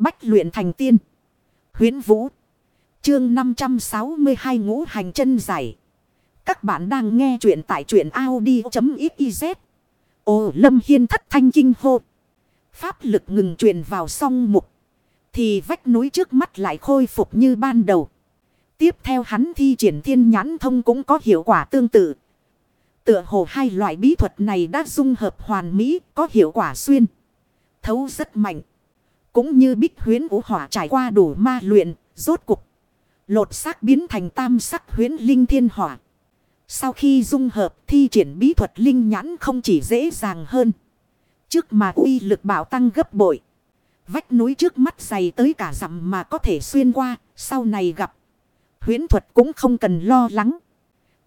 Bách luyện thành tiên. Huyến Vũ. Chương 562 ngũ hành chân giải. Các bạn đang nghe truyện tại truyện Audi.xyz. Ô Lâm Hiên thất thanh kinh hô. Pháp lực ngừng truyền vào song mục. Thì vách núi trước mắt lại khôi phục như ban đầu. Tiếp theo hắn thi triển thiên nhãn thông cũng có hiệu quả tương tự. Tựa hồ hai loại bí thuật này đã dung hợp hoàn mỹ, có hiệu quả xuyên. Thấu rất mạnh. Cũng như bích huyến vũ hỏa trải qua đủ ma luyện, rốt cục. Lột xác biến thành tam sắc huyến linh thiên hỏa. Sau khi dung hợp thi triển bí thuật linh nhãn không chỉ dễ dàng hơn. Trước mà uy lực bảo tăng gấp bội. Vách núi trước mắt dày tới cả dặm mà có thể xuyên qua, sau này gặp. Huyến thuật cũng không cần lo lắng.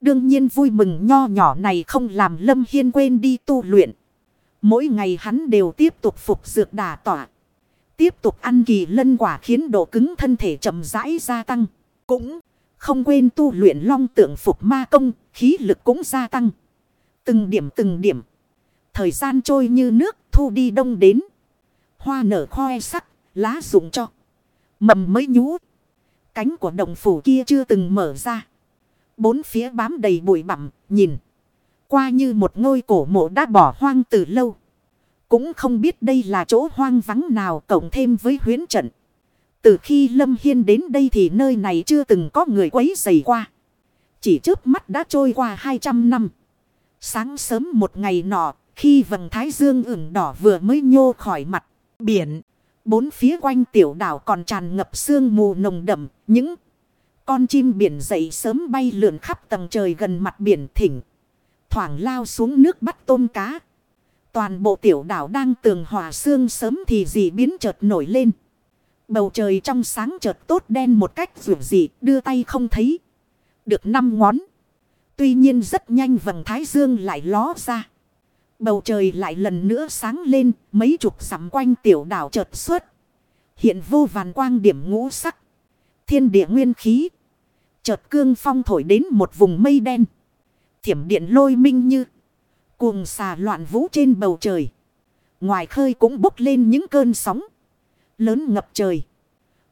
Đương nhiên vui mừng nho nhỏ này không làm Lâm Hiên quên đi tu luyện. Mỗi ngày hắn đều tiếp tục phục dược đà tỏa. Tiếp tục ăn kỳ lân quả khiến độ cứng thân thể chậm rãi gia tăng. Cũng không quên tu luyện long tượng phục ma công, khí lực cũng gia tăng. Từng điểm từng điểm. Thời gian trôi như nước, thu đi đông đến. Hoa nở khoe sắc, lá rụng cho. Mầm mới nhú. Cánh của đồng phủ kia chưa từng mở ra. Bốn phía bám đầy bụi bặm, nhìn. Qua như một ngôi cổ mộ đã bỏ hoang từ lâu. Cũng không biết đây là chỗ hoang vắng nào cộng thêm với huyến trận. Từ khi Lâm Hiên đến đây thì nơi này chưa từng có người quấy rầy qua. Chỉ trước mắt đã trôi qua 200 năm. Sáng sớm một ngày nọ, khi vầng thái dương ửng đỏ vừa mới nhô khỏi mặt biển. Bốn phía quanh tiểu đảo còn tràn ngập sương mù nồng đậm, những con chim biển dậy sớm bay lượn khắp tầng trời gần mặt biển thỉnh. Thoảng lao xuống nước bắt tôm cá. Toàn bộ tiểu đảo đang tường hòa sương sớm thì gì biến chợt nổi lên. Bầu trời trong sáng chợt tốt đen một cách rủ dị đưa tay không thấy. Được năm ngón. Tuy nhiên rất nhanh vầng thái dương lại ló ra. Bầu trời lại lần nữa sáng lên, mấy chục sắm quanh tiểu đảo chợt xuất. Hiện vô vàn quang điểm ngũ sắc. Thiên địa nguyên khí. Chợt cương phong thổi đến một vùng mây đen. Thiểm điện lôi minh như. Cuồng xà loạn vũ trên bầu trời. Ngoài khơi cũng bốc lên những cơn sóng. Lớn ngập trời.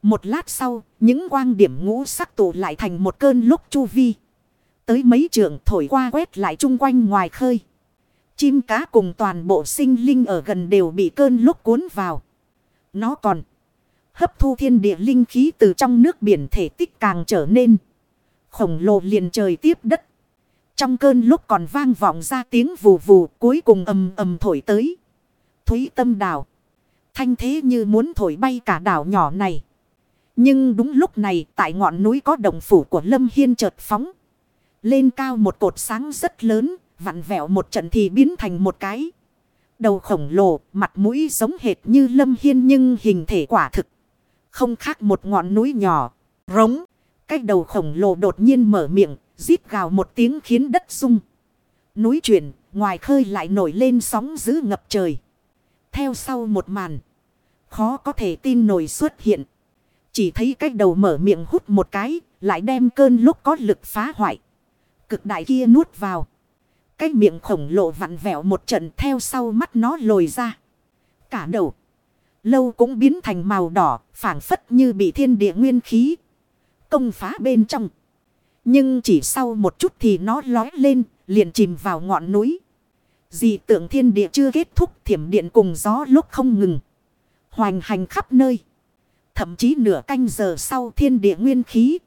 Một lát sau, những quang điểm ngũ sắc tụ lại thành một cơn lúc chu vi. Tới mấy trường thổi qua quét lại chung quanh ngoài khơi. Chim cá cùng toàn bộ sinh linh ở gần đều bị cơn lúc cuốn vào. Nó còn hấp thu thiên địa linh khí từ trong nước biển thể tích càng trở nên khổng lồ liền trời tiếp đất. Trong cơn lúc còn vang vọng ra tiếng vù vù cuối cùng ầm ầm thổi tới. Thúy tâm đảo. Thanh thế như muốn thổi bay cả đảo nhỏ này. Nhưng đúng lúc này tại ngọn núi có đồng phủ của Lâm Hiên chợt phóng. Lên cao một cột sáng rất lớn, vặn vẹo một trận thì biến thành một cái. Đầu khổng lồ, mặt mũi giống hệt như Lâm Hiên nhưng hình thể quả thực. Không khác một ngọn núi nhỏ, rống. Cái đầu khổng lồ đột nhiên mở miệng, rít gào một tiếng khiến đất rung. Núi chuyển, ngoài khơi lại nổi lên sóng dữ ngập trời. Theo sau một màn, khó có thể tin nổi xuất hiện. Chỉ thấy cái đầu mở miệng hút một cái, lại đem cơn lúc có lực phá hoại. Cực đại kia nuốt vào. Cái miệng khổng lồ vặn vẹo một trận theo sau mắt nó lồi ra. Cả đầu. Lâu cũng biến thành màu đỏ, phảng phất như bị thiên địa nguyên khí. Công phá bên trong. Nhưng chỉ sau một chút thì nó lói lên, liền chìm vào ngọn núi. Dị tượng thiên địa chưa kết thúc thiểm điện cùng gió lúc không ngừng. Hoành hành khắp nơi. Thậm chí nửa canh giờ sau thiên địa nguyên khí.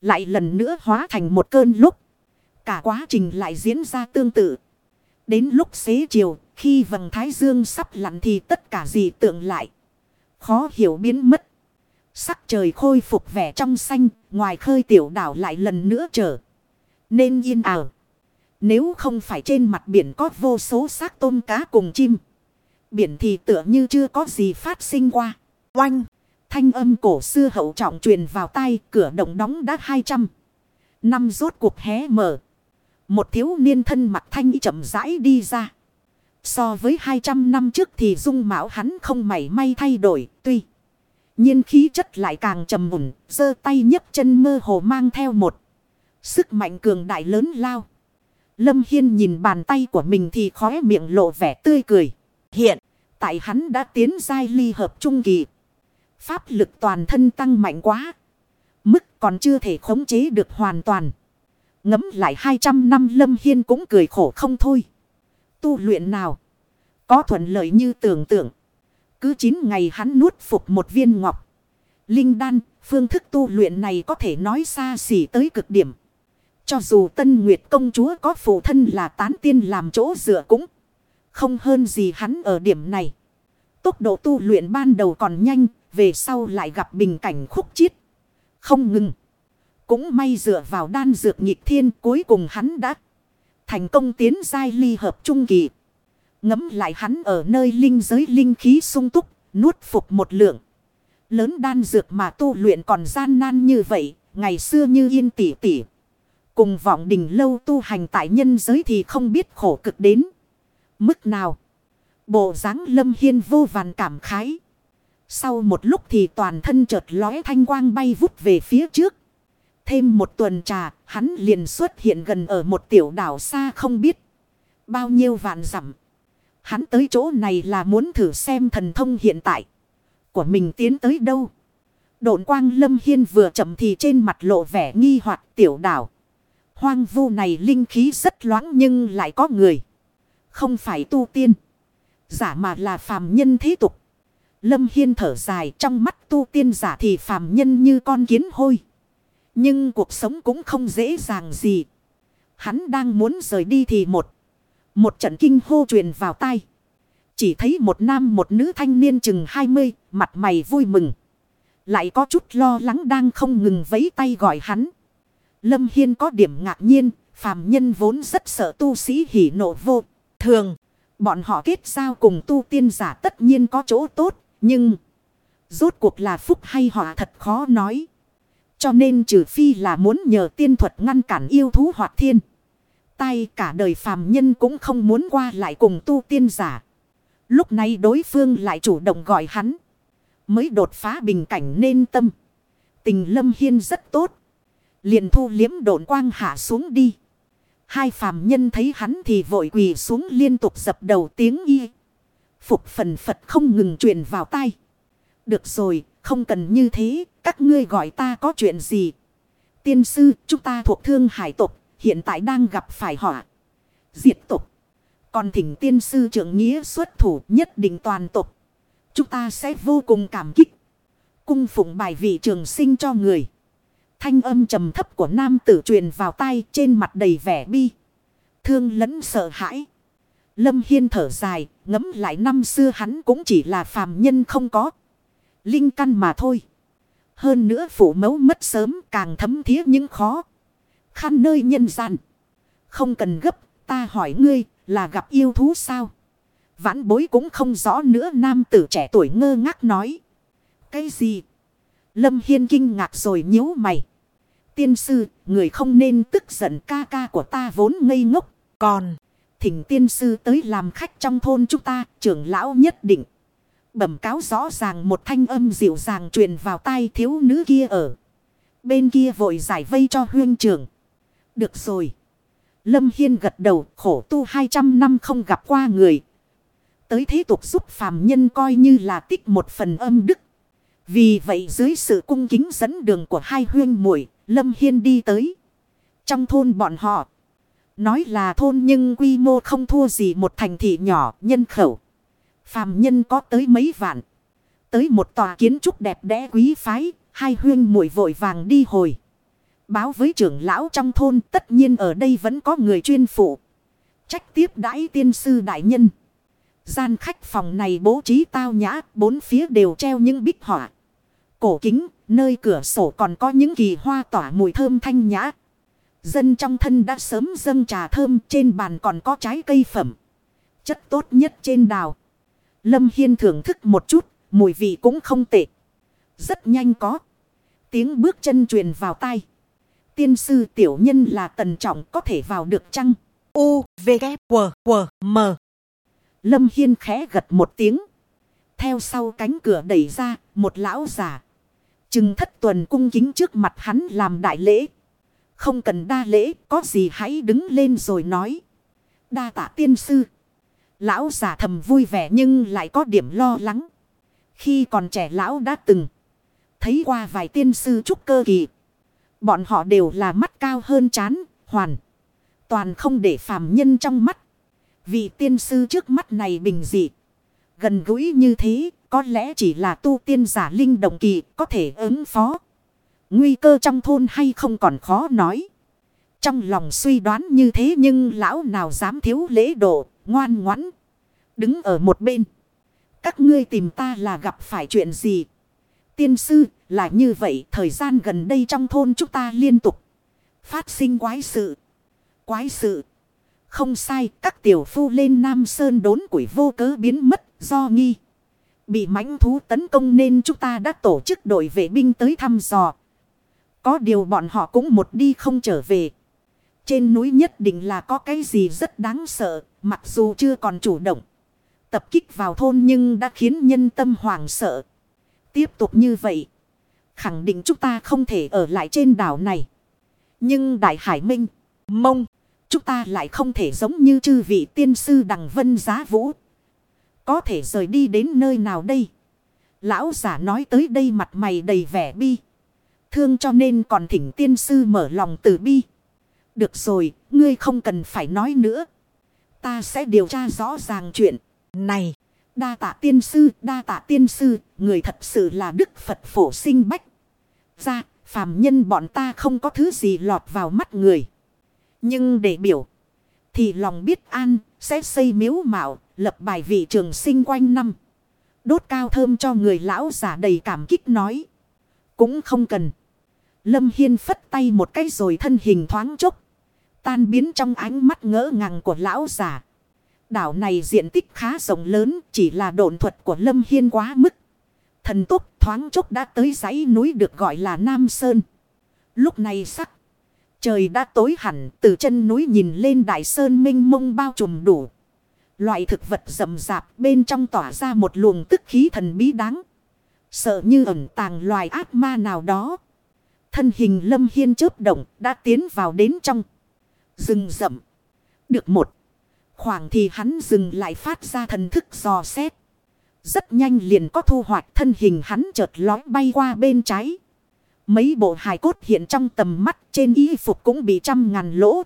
Lại lần nữa hóa thành một cơn lúc. Cả quá trình lại diễn ra tương tự. Đến lúc xế chiều, khi vầng thái dương sắp lặn thì tất cả dị tượng lại. Khó hiểu biến mất. Sắc trời khôi phục vẻ trong xanh, ngoài khơi tiểu đảo lại lần nữa trở. Nên yên ảo. Nếu không phải trên mặt biển có vô số xác tôm cá cùng chim. Biển thì tựa như chưa có gì phát sinh qua. Oanh! Thanh âm cổ xưa hậu trọng truyền vào tay cửa động đóng đã 200. Năm rốt cuộc hé mở. Một thiếu niên thân mặt thanh chậm rãi đi ra. So với 200 năm trước thì dung mạo hắn không mảy may thay đổi. Tuy nhiên khí chất lại càng trầm mùn. giơ tay nhấc chân mơ hồ mang theo một. Sức mạnh cường đại lớn lao. Lâm Hiên nhìn bàn tay của mình thì khóe miệng lộ vẻ tươi cười. Hiện, tại hắn đã tiến giai ly hợp trung kỳ. Pháp lực toàn thân tăng mạnh quá. Mức còn chưa thể khống chế được hoàn toàn. Ngấm lại 200 năm Lâm Hiên cũng cười khổ không thôi. Tu luyện nào? Có thuận lợi như tưởng tượng. Cứ 9 ngày hắn nuốt phục một viên ngọc. Linh đan, phương thức tu luyện này có thể nói xa xỉ tới cực điểm. Cho dù Tân Nguyệt công chúa có phụ thân là tán tiên làm chỗ dựa cũng không hơn gì hắn ở điểm này. Tốc độ tu luyện ban đầu còn nhanh, về sau lại gặp bình cảnh khúc chiết. Không ngừng. Cũng may dựa vào đan dược nhịp thiên cuối cùng hắn đã thành công tiến giai ly hợp trung kỳ. Ngấm lại hắn ở nơi linh giới linh khí sung túc, nuốt phục một lượng. Lớn đan dược mà tu luyện còn gian nan như vậy, ngày xưa như yên tỷ tỷ. Cùng vọng đình lâu tu hành tại nhân giới thì không biết khổ cực đến. Mức nào? Bộ dáng lâm hiên vô vàn cảm khái. Sau một lúc thì toàn thân chợt lóe thanh quang bay vút về phía trước. Thêm một tuần trà, hắn liền xuất hiện gần ở một tiểu đảo xa không biết. Bao nhiêu vạn dặm Hắn tới chỗ này là muốn thử xem thần thông hiện tại. Của mình tiến tới đâu. Độn quang lâm hiên vừa chậm thì trên mặt lộ vẻ nghi hoặc tiểu đảo. Hoang vu này linh khí rất loãng nhưng lại có người. Không phải tu tiên. Giả mà là phàm nhân thế tục. Lâm Hiên thở dài trong mắt tu tiên giả thì phàm nhân như con kiến hôi. Nhưng cuộc sống cũng không dễ dàng gì. Hắn đang muốn rời đi thì một. Một trận kinh hô truyền vào tai. Chỉ thấy một nam một nữ thanh niên chừng 20, mặt mày vui mừng. Lại có chút lo lắng đang không ngừng vấy tay gọi hắn. Lâm Hiên có điểm ngạc nhiên, phàm nhân vốn rất sợ tu sĩ hỉ nộ vô. Thường, bọn họ kết giao cùng tu tiên giả tất nhiên có chỗ tốt, nhưng... Rốt cuộc là phúc hay họa thật khó nói. Cho nên trừ phi là muốn nhờ tiên thuật ngăn cản yêu thú hoạt thiên. Tay cả đời phàm nhân cũng không muốn qua lại cùng tu tiên giả. Lúc này đối phương lại chủ động gọi hắn. Mới đột phá bình cảnh nên tâm. Tình lâm hiên rất tốt. Liền thu liếm độn quang hạ xuống đi. Hai phàm nhân thấy hắn thì vội quỳ xuống liên tục dập đầu tiếng y. Phục phần Phật không ngừng truyền vào tai. Được rồi, không cần như thế, các ngươi gọi ta có chuyện gì. Tiên sư, chúng ta thuộc thương hải tộc, hiện tại đang gặp phải họa. Diệt tộc. Còn thỉnh tiên sư trưởng nghĩa xuất thủ nhất định toàn tộc. Chúng ta sẽ vô cùng cảm kích. Cung phụng bài vị trường sinh cho người. Thanh âm trầm thấp của nam tử truyền vào tay trên mặt đầy vẻ bi. Thương lẫn sợ hãi. Lâm Hiên thở dài, ngấm lại năm xưa hắn cũng chỉ là phàm nhân không có. Linh căn mà thôi. Hơn nữa phủ mẫu mất sớm càng thấm thiết những khó. Khăn nơi nhân gian. Không cần gấp, ta hỏi ngươi là gặp yêu thú sao? Vãn bối cũng không rõ nữa nam tử trẻ tuổi ngơ ngác nói. Cái gì? Lâm Hiên kinh ngạc rồi nhíu mày. Tiên sư, người không nên tức giận ca ca của ta vốn ngây ngốc. Còn, thỉnh tiên sư tới làm khách trong thôn chúng ta, trưởng lão nhất định. Bẩm cáo rõ ràng một thanh âm dịu dàng truyền vào tai thiếu nữ kia ở. Bên kia vội giải vây cho huyên trưởng. Được rồi. Lâm Hiên gật đầu, khổ tu 200 năm không gặp qua người. Tới thế tục giúp phàm nhân coi như là tích một phần âm đức. Vì vậy dưới sự cung kính dẫn đường của hai huyên muội, Lâm Hiên đi tới. Trong thôn bọn họ. Nói là thôn nhưng quy mô không thua gì một thành thị nhỏ, nhân khẩu. Phàm nhân có tới mấy vạn. Tới một tòa kiến trúc đẹp đẽ quý phái. Hai huyên muội vội vàng đi hồi. Báo với trưởng lão trong thôn tất nhiên ở đây vẫn có người chuyên phụ. Trách tiếp đãi tiên sư đại nhân. Gian khách phòng này bố trí tao nhã, bốn phía đều treo những bích họa. Cổ kính, nơi cửa sổ còn có những kỳ hoa tỏa mùi thơm thanh nhã. Dân trong thân đã sớm dâng trà thơm, trên bàn còn có trái cây phẩm. Chất tốt nhất trên đào. Lâm Hiên thưởng thức một chút, mùi vị cũng không tệ. Rất nhanh có. Tiếng bước chân truyền vào tai. Tiên sư tiểu nhân là tần trọng có thể vào được chăng? U, V, K, W, W, M. Lâm Hiên khẽ gật một tiếng. Theo sau cánh cửa đẩy ra, một lão giả. Trừng thất tuần cung kính trước mặt hắn làm đại lễ. Không cần đa lễ, có gì hãy đứng lên rồi nói. Đa tạ tiên sư. Lão giả thầm vui vẻ nhưng lại có điểm lo lắng. Khi còn trẻ lão đã từng Thấy qua vài tiên sư trúc cơ kỳ. Bọn họ đều là mắt cao hơn chán, hoàn. Toàn không để phàm nhân trong mắt. Vị tiên sư trước mắt này bình dị. Gần gũi như thế, có lẽ chỉ là tu tiên giả linh động kỳ có thể ứng phó. Nguy cơ trong thôn hay không còn khó nói. Trong lòng suy đoán như thế nhưng lão nào dám thiếu lễ độ, ngoan ngoãn. Đứng ở một bên. Các ngươi tìm ta là gặp phải chuyện gì? Tiên sư là như vậy thời gian gần đây trong thôn chúng ta liên tục. Phát sinh quái sự. Quái sự. Không sai các tiểu phu lên Nam Sơn đốn quỷ vô cớ biến mất do nghi. Bị mãnh thú tấn công nên chúng ta đã tổ chức đội vệ binh tới thăm dò. Có điều bọn họ cũng một đi không trở về. Trên núi nhất định là có cái gì rất đáng sợ, mặc dù chưa còn chủ động. Tập kích vào thôn nhưng đã khiến nhân tâm hoảng sợ. Tiếp tục như vậy. Khẳng định chúng ta không thể ở lại trên đảo này. Nhưng Đại Hải Minh, Mông, chúng ta lại không thể giống như chư vị tiên sư Đằng Vân Giá Vũ. Có thể rời đi đến nơi nào đây? Lão giả nói tới đây mặt mày đầy vẻ bi. Thương cho nên còn thỉnh tiên sư mở lòng từ bi. Được rồi, ngươi không cần phải nói nữa. Ta sẽ điều tra rõ ràng chuyện này. Đa tạ tiên sư, đa tạ tiên sư, người thật sự là Đức Phật phổ sinh bách. Ra, phàm nhân bọn ta không có thứ gì lọt vào mắt người. Nhưng để biểu, thì lòng biết an, sẽ xây miếu mạo, lập bài vị trường sinh quanh năm. Đốt cao thơm cho người lão giả đầy cảm kích nói. Cũng không cần. Lâm Hiên phất tay một cái rồi thân hình thoáng chốc. Tan biến trong ánh mắt ngỡ ngàng của lão giả. Đảo này diện tích khá rộng lớn, chỉ là độn thuật của Lâm Hiên quá mức. Thần tốc thoáng chốc đã tới dãy núi được gọi là Nam Sơn. Lúc này sắc. Trời đã tối hẳn, từ chân núi nhìn lên đại sơn minh mông bao trùm đủ. Loại thực vật rậm rạp bên trong tỏa ra một luồng tức khí thần bí đáng. Sợ như ẩn tàng loài ác ma nào đó. Thân hình lâm hiên chớp động đã tiến vào đến trong rừng rậm. Được một khoảng thì hắn dừng lại phát ra thần thức dò xét. Rất nhanh liền có thu hoạch thân hình hắn chợt lói bay qua bên trái. Mấy bộ hài cốt hiện trong tầm mắt trên y phục cũng bị trăm ngàn lỗ.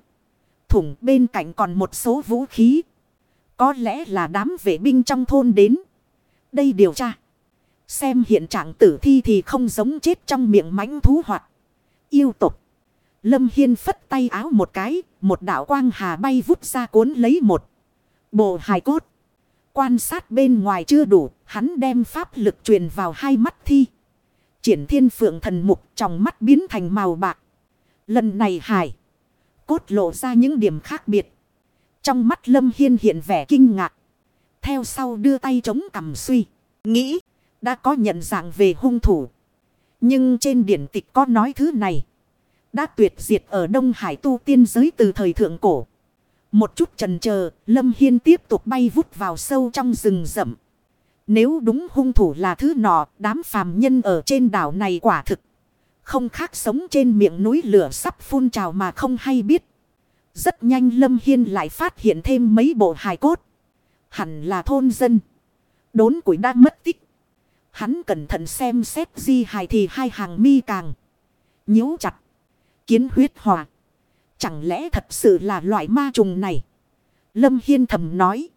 Thủng bên cạnh còn một số vũ khí. Có lẽ là đám vệ binh trong thôn đến. Đây điều tra. Xem hiện trạng tử thi thì không giống chết trong miệng mãnh thú hoạt. Yêu tục. Lâm Hiên phất tay áo một cái, một đạo quang hà bay vút ra cuốn lấy một bộ hài cốt. Quan sát bên ngoài chưa đủ, hắn đem pháp lực truyền vào hai mắt thi. Triển thiên phượng thần mục trong mắt biến thành màu bạc. Lần này hài. Cốt lộ ra những điểm khác biệt. Trong mắt Lâm Hiên hiện vẻ kinh ngạc. Theo sau đưa tay chống cầm suy. Nghĩ. Đã có nhận dạng về hung thủ. Nhưng trên điển tịch có nói thứ này đã tuyệt diệt ở Đông Hải tu tiên giới từ thời thượng cổ. Một chút trần chờ Lâm Hiên tiếp tục bay vút vào sâu trong rừng rậm. Nếu đúng hung thủ là thứ nọ, đám phàm nhân ở trên đảo này quả thực. Không khác sống trên miệng núi lửa sắp phun trào mà không hay biết. Rất nhanh Lâm Hiên lại phát hiện thêm mấy bộ hài cốt. Hẳn là thôn dân. Đốn củi đã mất tích. Hắn cẩn thận xem xét di hài thì hai hàng mi càng. nhíu chặt. Kiến huyết hỏa. Chẳng lẽ thật sự là loại ma trùng này? Lâm Hiên thầm nói.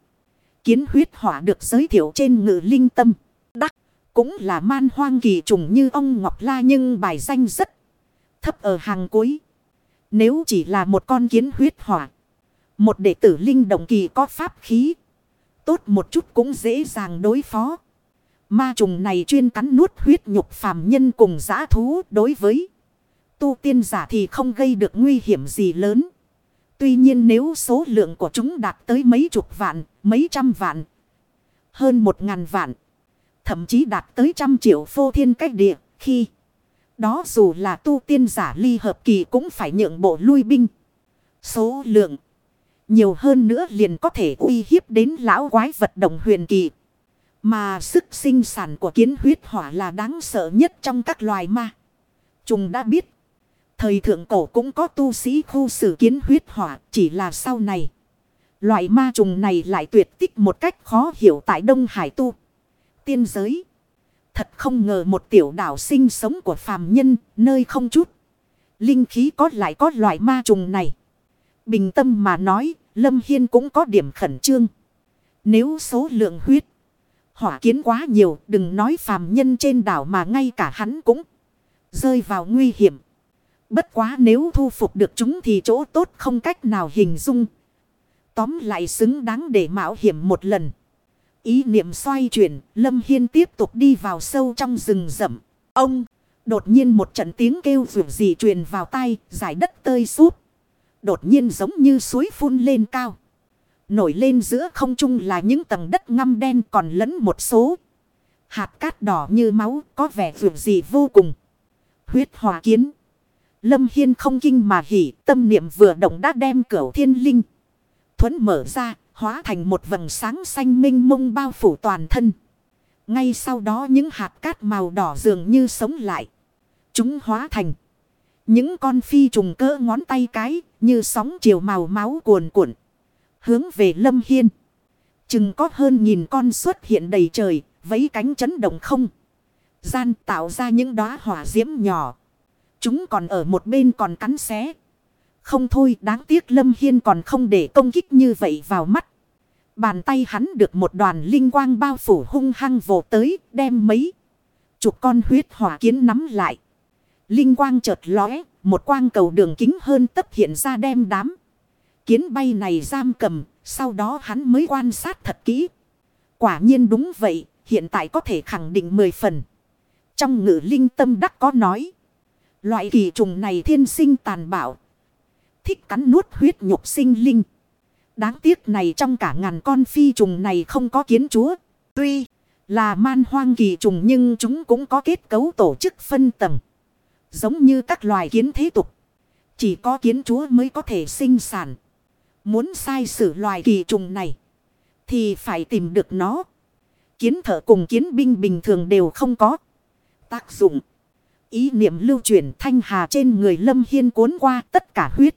Kiến huyết hỏa được giới thiệu trên ngự linh tâm. Đắc, cũng là man hoang kỳ trùng như ông Ngọc La nhưng bài danh rất thấp ở hàng cuối. Nếu chỉ là một con kiến huyết hỏa. Một đệ tử linh động kỳ có pháp khí. Tốt một chút cũng dễ dàng đối phó. Ma trùng này chuyên cắn nuốt huyết nhục phàm nhân cùng giã thú đối với tu tiên giả thì không gây được nguy hiểm gì lớn. Tuy nhiên nếu số lượng của chúng đạt tới mấy chục vạn, mấy trăm vạn, hơn một ngàn vạn, thậm chí đạt tới trăm triệu phô thiên cách địa, khi đó dù là tu tiên giả ly hợp kỳ cũng phải nhượng bộ lui binh. Số lượng nhiều hơn nữa liền có thể uy hiếp đến lão quái vật đồng huyền kỳ. Mà sức sinh sản của kiến huyết hỏa là đáng sợ nhất trong các loài ma. Chúng đã biết. Thời thượng cổ cũng có tu sĩ khu xử kiến huyết hỏa, chỉ là sau này. Loại ma trùng này lại tuyệt tích một cách khó hiểu tại Đông Hải tu. Tiên giới. Thật không ngờ một tiểu đảo sinh sống của phàm nhân, nơi không chút. Linh khí có lại có loại ma trùng này. Bình tâm mà nói, Lâm Hiên cũng có điểm khẩn trương. Nếu số lượng huyết, hỏa kiến quá nhiều, đừng nói phàm nhân trên đảo mà ngay cả hắn cũng rơi vào nguy hiểm. Bất quá nếu thu phục được chúng thì chỗ tốt không cách nào hình dung. Tóm lại xứng đáng để mạo hiểm một lần. Ý niệm xoay chuyển, Lâm Hiên tiếp tục đi vào sâu trong rừng rậm. Ông, đột nhiên một trận tiếng kêu rủ gì truyền vào tay, giải đất tơi sút. Đột nhiên giống như suối phun lên cao. Nổi lên giữa không trung là những tầng đất ngăm đen còn lẫn một số. Hạt cát đỏ như máu có vẻ rủ gì vô cùng. Huyết hòa kiến. Lâm Hiên không kinh mà hỉ tâm niệm vừa động đã đem cửu thiên linh. Thuấn mở ra hóa thành một vầng sáng xanh minh mông bao phủ toàn thân. Ngay sau đó những hạt cát màu đỏ dường như sống lại. Chúng hóa thành những con phi trùng cỡ ngón tay cái như sóng chiều màu máu cuồn cuộn. Hướng về Lâm Hiên. Chừng có hơn nghìn con xuất hiện đầy trời, vấy cánh chấn động không. Gian tạo ra những đóa hỏa diễm nhỏ. Chúng còn ở một bên còn cắn xé. Không thôi đáng tiếc Lâm Hiên còn không để công kích như vậy vào mắt. Bàn tay hắn được một đoàn linh quang bao phủ hung hăng vồ tới đem mấy. Chục con huyết hỏa kiến nắm lại. Linh quang chợt lóe, một quang cầu đường kính hơn tấp hiện ra đem đám. Kiến bay này giam cầm, sau đó hắn mới quan sát thật kỹ. Quả nhiên đúng vậy, hiện tại có thể khẳng định mười phần. Trong ngữ linh tâm đắc có nói. Loại kỳ trùng này thiên sinh tàn bạo. Thích cắn nuốt huyết nhục sinh linh. Đáng tiếc này trong cả ngàn con phi trùng này không có kiến chúa. Tuy là man hoang kỳ trùng nhưng chúng cũng có kết cấu tổ chức phân tầng. Giống như các loài kiến thế tục. Chỉ có kiến chúa mới có thể sinh sản. Muốn sai sử loài kỳ trùng này. Thì phải tìm được nó. Kiến thợ cùng kiến binh bình thường đều không có. Tác dụng. Ý niệm lưu chuyển thanh hà trên người lâm hiên cuốn qua tất cả huyết.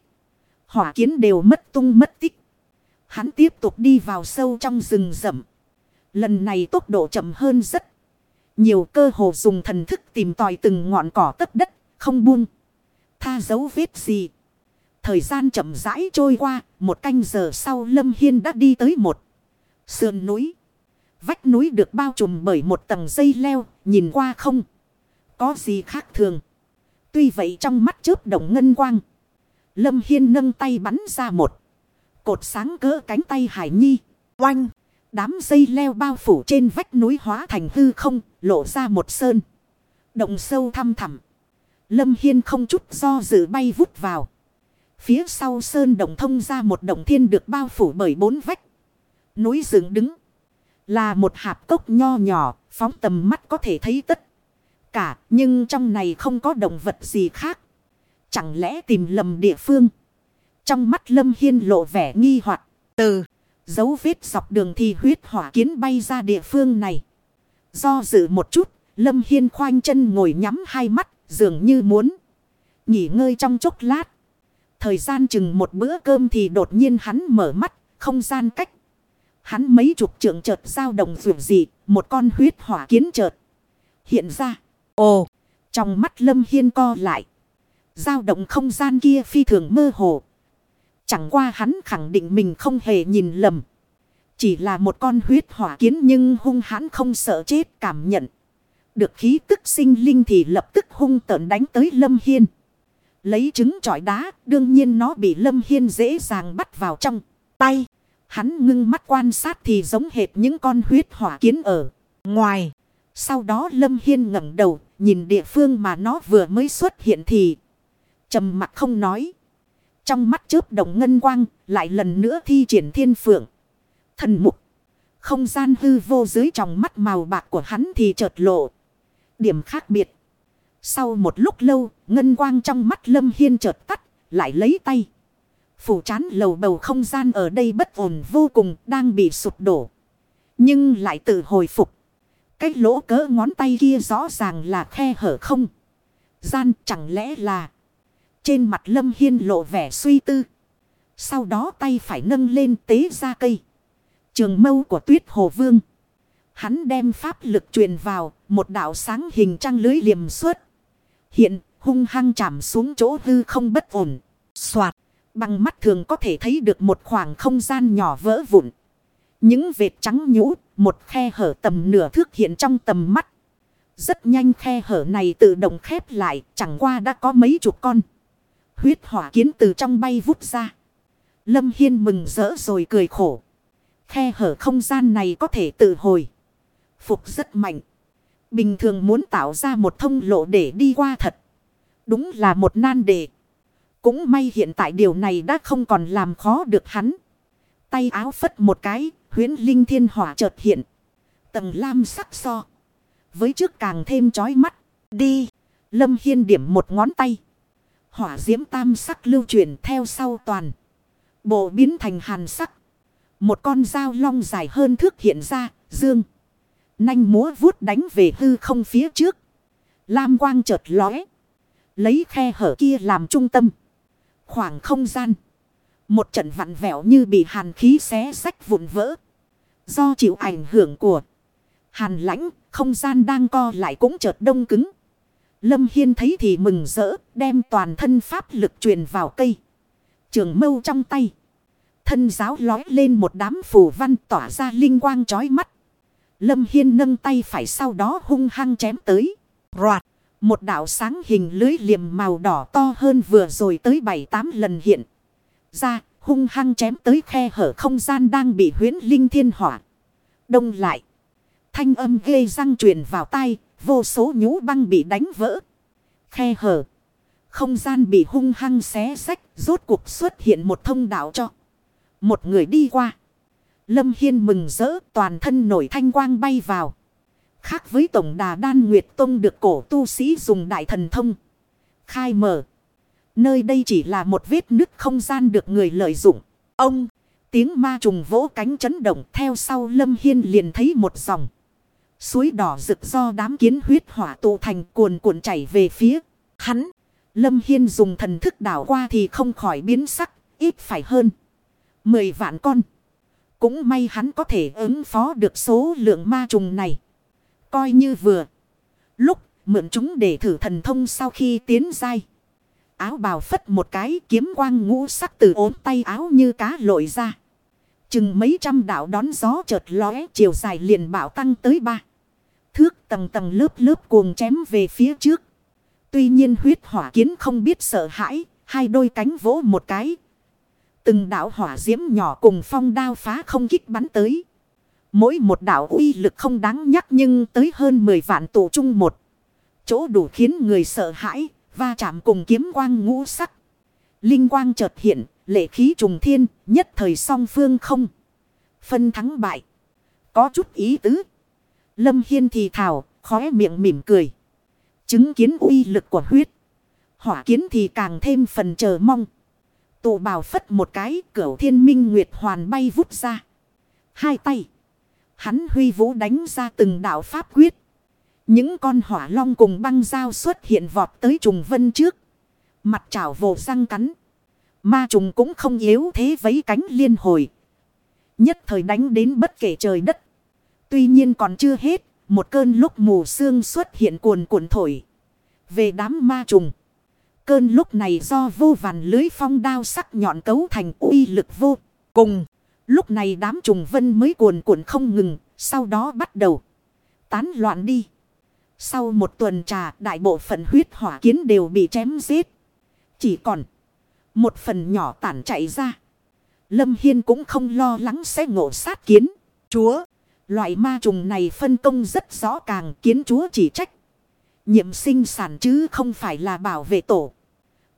Hỏa kiến đều mất tung mất tích. Hắn tiếp tục đi vào sâu trong rừng rậm. Lần này tốc độ chậm hơn rất. Nhiều cơ hồ dùng thần thức tìm tòi từng ngọn cỏ tất đất, không buông. Tha dấu vết gì. Thời gian chậm rãi trôi qua, một canh giờ sau Lâm Hiên đã đi tới một sườn núi. Vách núi được bao trùm bởi một tầng dây leo, nhìn qua không. Có gì khác thường. Tuy vậy trong mắt chớp động ngân quang. Lâm Hiên nâng tay bắn ra một. Cột sáng cỡ cánh tay Hải Nhi. Oanh. Đám dây leo bao phủ trên vách núi hóa thành hư không. Lộ ra một sơn. Động sâu thăm thẳm. Lâm Hiên không chút do dự bay vút vào. Phía sau sơn động thông ra một động thiên được bao phủ bởi bốn vách. Núi dựng đứng. Là một hạp cốc nho nhỏ. Phóng tầm mắt có thể thấy tất. Cả nhưng trong này không có động vật gì khác. Chẳng lẽ tìm lầm địa phương. Trong mắt Lâm Hiên lộ vẻ nghi hoặc Từ dấu vết dọc đường thì huyết hỏa kiến bay ra địa phương này. Do dự một chút, Lâm Hiên khoanh chân ngồi nhắm hai mắt, dường như muốn nghỉ ngơi trong chốc lát. Thời gian chừng một bữa cơm thì đột nhiên hắn mở mắt, không gian cách. Hắn mấy chục trượng chợt dao động dù gì, một con huyết hỏa kiến chợt hiện ra. Ồ, trong mắt Lâm Hiên co lại. dao động không gian kia phi thường mơ hồ. Chẳng qua hắn khẳng định mình không hề nhìn lầm. Chỉ là một con huyết hỏa kiến nhưng hung hãn không sợ chết cảm nhận. Được khí tức sinh linh thì lập tức hung tợn đánh tới Lâm Hiên. Lấy trứng trọi đá, đương nhiên nó bị Lâm Hiên dễ dàng bắt vào trong tay. Hắn ngưng mắt quan sát thì giống hệt những con huyết hỏa kiến ở ngoài. Sau đó Lâm Hiên ngẩng đầu, nhìn địa phương mà nó vừa mới xuất hiện thì trầm mặt không nói. Trong mắt chớp động ngân quang, lại lần nữa thi triển thiên phượng. Thần mục. Không gian hư vô dưới trong mắt màu bạc của hắn thì chợt lộ. Điểm khác biệt. Sau một lúc lâu, ngân quang trong mắt Lâm Hiên chợt tắt, lại lấy tay. Phủ chán lầu bầu không gian ở đây bất ổn vô cùng, đang bị sụp đổ. Nhưng lại tự hồi phục. Cái lỗ cỡ ngón tay kia rõ ràng là khe hở không. Gian chẳng lẽ là. Trên mặt lâm hiên lộ vẻ suy tư. Sau đó tay phải nâng lên tế ra cây. Trường mâu của tuyết hồ vương. Hắn đem pháp lực truyền vào, một đạo sáng hình trăng lưới liềm suốt. Hiện, hung hăng chạm xuống chỗ hư không bất ổn. Xoạt, bằng mắt thường có thể thấy được một khoảng không gian nhỏ vỡ vụn. Những vệt trắng nhũ, một khe hở tầm nửa thước hiện trong tầm mắt. Rất nhanh khe hở này tự động khép lại, chẳng qua đã có mấy chục con. Huyết hỏa kiến từ trong bay vút ra. Lâm Hiên mừng rỡ rồi cười khổ. Khe hở không gian này có thể tự hồi. Phục rất mạnh. Bình thường muốn tạo ra một thông lộ để đi qua thật. Đúng là một nan đề. Cũng may hiện tại điều này đã không còn làm khó được hắn. Tay áo phất một cái, huyến linh thiên hỏa chợt hiện. Tầng lam sắc so. Với trước càng thêm chói mắt. Đi. Lâm Hiên điểm một ngón tay. Hỏa diễm tam sắc lưu truyền theo sau toàn. Bộ biến thành hàn sắc. Một con dao long dài hơn thước hiện ra, dương. Nanh múa vuốt đánh về hư không phía trước. Lam quang chợt lóe. Lấy khe hở kia làm trung tâm. Khoảng không gian. Một trận vặn vẹo như bị hàn khí xé sách vụn vỡ. Do chịu ảnh hưởng của hàn lãnh, không gian đang co lại cũng chợt đông cứng. Lâm Hiên thấy thì mừng rỡ, đem toàn thân pháp lực truyền vào cây. Trường mâu trong tay. Thân giáo lói lên một đám phù văn tỏa ra linh quang chói mắt. Lâm Hiên nâng tay phải sau đó hung hăng chém tới. Roạt. Một đạo sáng hình lưới liềm màu đỏ to hơn vừa rồi tới 7-8 lần hiện. Ra, hung hăng chém tới khe hở không gian đang bị huyến linh thiên hỏa. Đông lại. Thanh âm ghê răng truyền vào tay Vô số nhũ băng bị đánh vỡ. Khe hở. Không gian bị hung hăng xé sách. Rốt cuộc xuất hiện một thông đạo cho. Một người đi qua. Lâm Hiên mừng rỡ, toàn thân nổi thanh quang bay vào. Khác với tổng đà đan Nguyệt Tông được cổ tu sĩ dùng đại thần thông. Khai mở. Nơi đây chỉ là một vết nứt không gian được người lợi dụng. Ông, tiếng ma trùng vỗ cánh chấn động theo sau Lâm Hiên liền thấy một dòng. Suối đỏ rực do đám kiến huyết hỏa tụ thành cuồn cuộn chảy về phía hắn. Lâm Hiên dùng thần thức đảo qua thì không khỏi biến sắc, ít phải hơn. Mười vạn con. Cũng may hắn có thể ứng phó được số lượng ma trùng này. Coi như vừa. Lúc mượn chúng để thử thần thông sau khi tiến dai. Áo bào phất một cái kiếm quang ngũ sắc từ ốm tay áo như cá lội ra. Chừng mấy trăm đạo đón gió chợt lóe chiều dài liền bảo tăng tới ba. Thước tầng tầng lớp lớp cuồng chém về phía trước. Tuy nhiên huyết hỏa kiến không biết sợ hãi, hai đôi cánh vỗ một cái. Từng đạo hỏa diễm nhỏ cùng phong đao phá không kích bắn tới. Mỗi một đạo uy lực không đáng nhắc nhưng tới hơn 10 vạn tụ chung một. Chỗ đủ khiến người sợ hãi, va chạm cùng kiếm quang ngũ sắc. Linh quang chợt hiện, lệ khí trùng thiên, nhất thời song phương không. Phân thắng bại. Có chút ý tứ. Lâm Hiên thì thảo, khóe miệng mỉm cười. Chứng kiến uy lực của huyết. Hỏa kiến thì càng thêm phần chờ mong. Tụ bào phất một cái, cửu thiên minh nguyệt hoàn bay vút ra. Hai tay. Hắn huy vũ đánh ra từng đạo pháp quyết. Những con hỏa long cùng băng dao xuất hiện vọt tới trùng vân trước. Mặt chảo vồ răng cắn. Ma trùng cũng không yếu thế vấy cánh liên hồi. Nhất thời đánh đến bất kể trời đất. Tuy nhiên còn chưa hết. Một cơn lúc mù sương xuất hiện cuồn cuộn thổi. Về đám ma trùng. Cơn lúc này do vô vàn lưới phong đao sắc nhọn cấu thành uy lực vô cùng. Lúc này đám trùng vân mới cuồn cuộn không ngừng, sau đó bắt đầu tán loạn đi. Sau một tuần trà, đại bộ phận huyết hỏa kiến đều bị chém giết. Chỉ còn một phần nhỏ tản chạy ra. Lâm Hiên cũng không lo lắng sẽ ngộ sát kiến. Chúa, loại ma trùng này phân công rất rõ càng kiến chúa chỉ trách. Nhiệm sinh sản chứ không phải là bảo vệ tổ.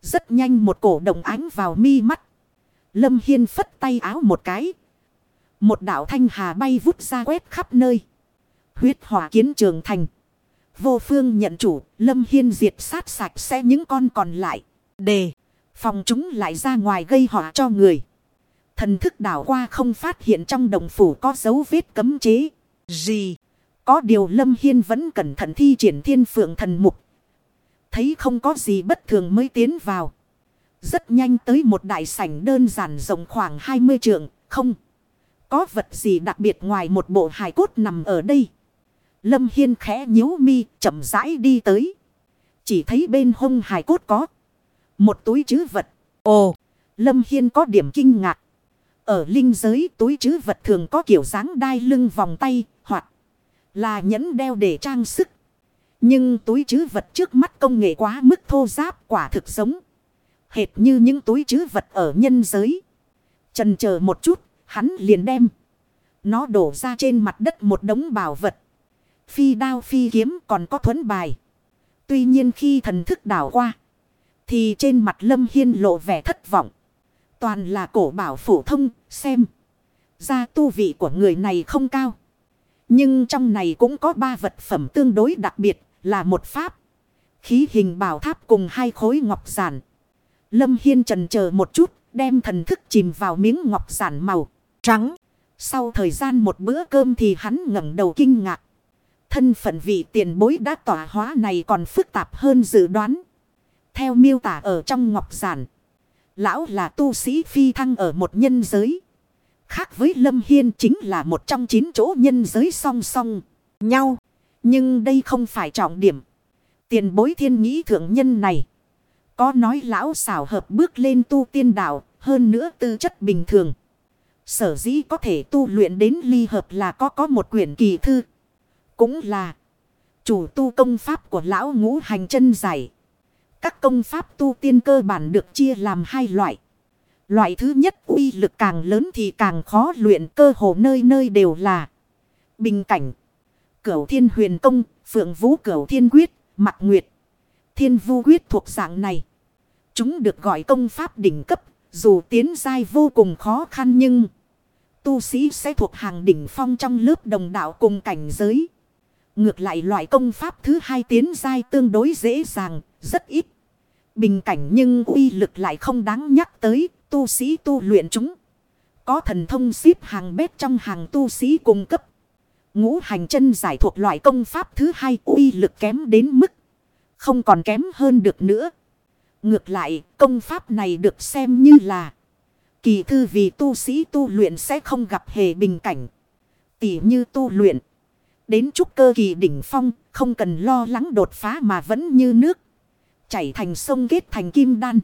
Rất nhanh một cổ động ánh vào mi mắt. Lâm Hiên phất tay áo một cái, một đạo thanh hà bay vút ra quét khắp nơi. Huyết hỏa kiến trường thành. Vô phương nhận chủ, Lâm Hiên diệt sát sạch sẽ những con còn lại. Đề, phòng chúng lại ra ngoài gây họa cho người. Thần thức đảo qua không phát hiện trong đồng phủ có dấu vết cấm chế. Gì? Có điều Lâm Hiên vẫn cẩn thận thi triển thiên phượng thần mục. Thấy không có gì bất thường mới tiến vào. Rất nhanh tới một đại sảnh đơn giản rộng khoảng 20 trượng, không. Có vật gì đặc biệt ngoài một bộ hài cốt nằm ở đây. Lâm Hiên khẽ nhíu mi chậm rãi đi tới. Chỉ thấy bên hông hài cốt có. Một túi chứ vật. Ồ! Lâm Hiên có điểm kinh ngạc. Ở linh giới túi chứ vật thường có kiểu dáng đai lưng vòng tay hoặc là nhẫn đeo để trang sức. Nhưng túi chứ vật trước mắt công nghệ quá mức thô giáp quả thực giống. Hệt như những túi chứ vật ở nhân giới. Trần chờ một chút, hắn liền đem. Nó đổ ra trên mặt đất một đống bảo vật. Phi đao phi kiếm còn có thuấn bài. Tuy nhiên khi thần thức đảo qua. Thì trên mặt Lâm Hiên lộ vẻ thất vọng. Toàn là cổ bảo phổ thông, xem. Ra tu vị của người này không cao. Nhưng trong này cũng có ba vật phẩm tương đối đặc biệt là một pháp. Khí hình bảo tháp cùng hai khối ngọc giản. Lâm Hiên trần chờ một chút, đem thần thức chìm vào miếng ngọc giản màu trắng. Sau thời gian một bữa cơm thì hắn ngẩng đầu kinh ngạc. Thân phận vị tiền bối đã tỏa hóa này còn phức tạp hơn dự đoán. Theo miêu tả ở trong ngọc giản. Lão là tu sĩ phi thăng ở một nhân giới. Khác với Lâm Hiên chính là một trong chín chỗ nhân giới song song nhau. Nhưng đây không phải trọng điểm. Tiền bối thiên nghĩ thượng nhân này. Có nói lão xảo hợp bước lên tu tiên đạo. Hơn nữa tư chất bình thường. Sở dĩ có thể tu luyện đến ly hợp là có có một quyển kỳ thư. Cũng là chủ tu công pháp của lão ngũ hành chân giải. Các công pháp tu tiên cơ bản được chia làm hai loại. Loại thứ nhất uy lực càng lớn thì càng khó luyện cơ hồ nơi nơi đều là bình cảnh. Cửu thiên huyền công, phượng vũ cửu thiên quyết, mặt nguyệt. Thiên vu quyết thuộc dạng này. Chúng được gọi công pháp đỉnh cấp, dù tiến giai vô cùng khó khăn nhưng tu sĩ sẽ thuộc hàng đỉnh phong trong lớp đồng đạo cùng cảnh giới. Ngược lại loại công pháp thứ hai tiến giai tương đối dễ dàng, rất ít. Bình cảnh nhưng uy lực lại không đáng nhắc tới, tu sĩ tu luyện chúng. Có thần thông xếp hàng bét trong hàng tu sĩ cung cấp. Ngũ hành chân giải thuộc loại công pháp thứ hai uy lực kém đến mức. Không còn kém hơn được nữa. Ngược lại công pháp này được xem như là. Kỳ thư vì tu sĩ tu luyện sẽ không gặp hề bình cảnh. Tỉ như tu luyện. Đến trúc cơ kỳ đỉnh phong không cần lo lắng đột phá mà vẫn như nước. Chảy thành sông kết thành kim đan.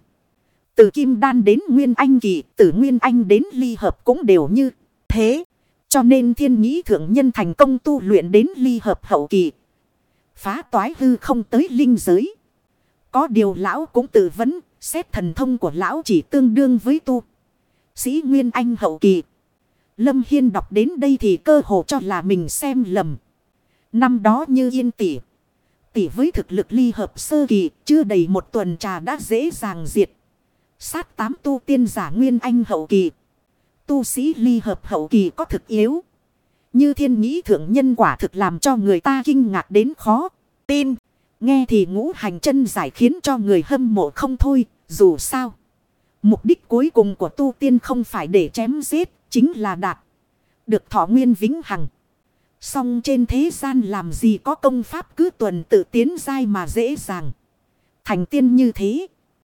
Từ kim đan đến nguyên anh kỳ, từ nguyên anh đến ly hợp cũng đều như thế. Cho nên thiên nhĩ thượng nhân thành công tu luyện đến ly hợp hậu kỳ. Phá toái hư không tới linh giới. Có điều lão cũng tự vấn, xét thần thông của lão chỉ tương đương với tu. Sĩ Nguyên Anh hậu kỳ. Lâm Hiên đọc đến đây thì cơ hồ cho là mình xem lầm. Năm đó như yên tỷ. Tỷ với thực lực ly hợp sơ kỳ, chưa đầy một tuần trà đã dễ dàng diệt. Sát tám tu tiên giả Nguyên Anh hậu kỳ. Tu sĩ ly hợp hậu kỳ có thực yếu. Như thiên nghĩ thượng nhân quả thực làm cho người ta kinh ngạc đến khó. Tin. Nghe thì ngũ hành chân giải khiến cho người hâm mộ không thôi. Dù sao. Mục đích cuối cùng của tu tiên không phải để chém giết. Chính là đạt. Được thọ nguyên vĩnh hằng. Song trên thế gian làm gì có công pháp cứ tuần tự tiến dai mà dễ dàng. Thành tiên như thế.